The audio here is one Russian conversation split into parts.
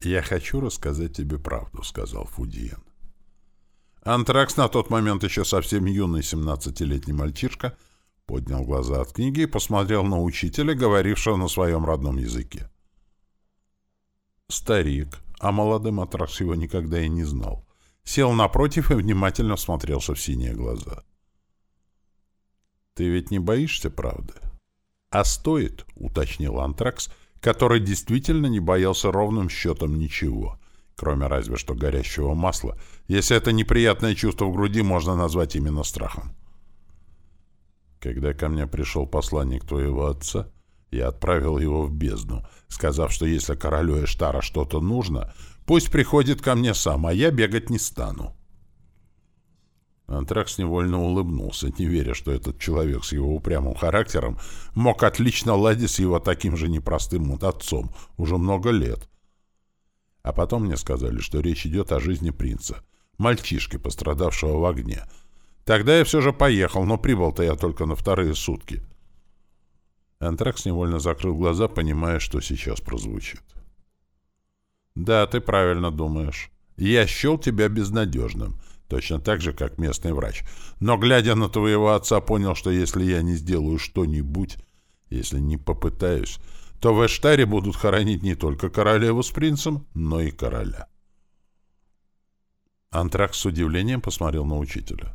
«Я хочу рассказать тебе правду», — сказал Фудиен. Антракс, на тот момент еще совсем юный семнадцатилетний мальчишка, поднял глаза от книги и посмотрел на учителя, говорившего на своем родном языке. Старик, а молодым Антракс его никогда и не знал, сел напротив и внимательно смотрелся в синие глаза. «Ты ведь не боишься правды?» «А стоит», — уточнил Антракс, который действительно не боялся ровным счетом ничего, кроме разве что горящего масла, если это неприятное чувство в груди можно назвать именно страхом. Когда ко мне пришел посланник твоего отца, я отправил его в бездну, сказав, что если королю Эштара что-то нужно, пусть приходит ко мне сам, а я бегать не стану. Антракс невольно улыбнулся, не веря, что этот человек с его упрямым характером мог отлично ладить с его таким же непростым отцом уже много лет. А потом мне сказали, что речь идет о жизни принца, мальчишки, пострадавшего в огне. Тогда я все же поехал, но прибыл-то я только на вторые сутки. Антракс невольно закрыл глаза, понимая, что сейчас прозвучит. «Да, ты правильно думаешь. Я счел тебя безнадежным» точно так же, как местный врач. Но, глядя на твоего отца, понял, что если я не сделаю что-нибудь, если не попытаюсь, то в Эштаре будут хоронить не только королеву с принцем, но и короля. Антракс с удивлением посмотрел на учителя.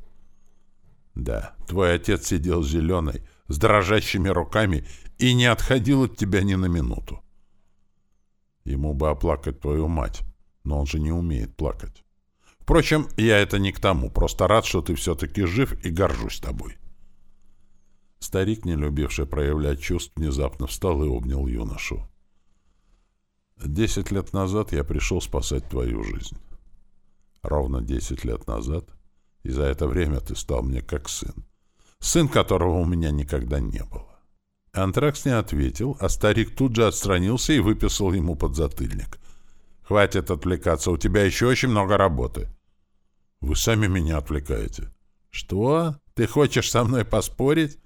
«Да, твой отец сидел зеленой, с дрожащими руками и не отходил от тебя ни на минуту. Ему бы оплакать твою мать, но он же не умеет плакать. Впрочем, я это не к тому, просто рад, что ты все-таки жив и горжусь тобой. Старик, не любивший проявлять чувств, внезапно встал и обнял юношу. «Десять лет назад я пришел спасать твою жизнь. Ровно десять лет назад, и за это время ты стал мне как сын. Сын, которого у меня никогда не было». Антракс не ответил, а старик тут же отстранился и выписал ему подзатыльник. Хватит отвлекаться, у тебя еще очень много работы. Вы сами меня отвлекаете. Что? Ты хочешь со мной поспорить?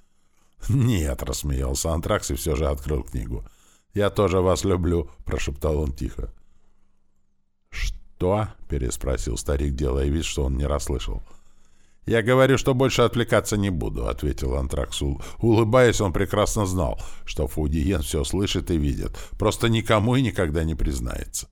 Нет, рассмеялся Антракс и все же открыл книгу. Я тоже вас люблю, прошептал он тихо. Что? переспросил старик, делая вид, что он не расслышал. «Я говорю, что больше отвлекаться не буду», — ответил Антраксул. Улыбаясь, он прекрасно знал, что Фудиен все слышит и видит, просто никому и никогда не признается.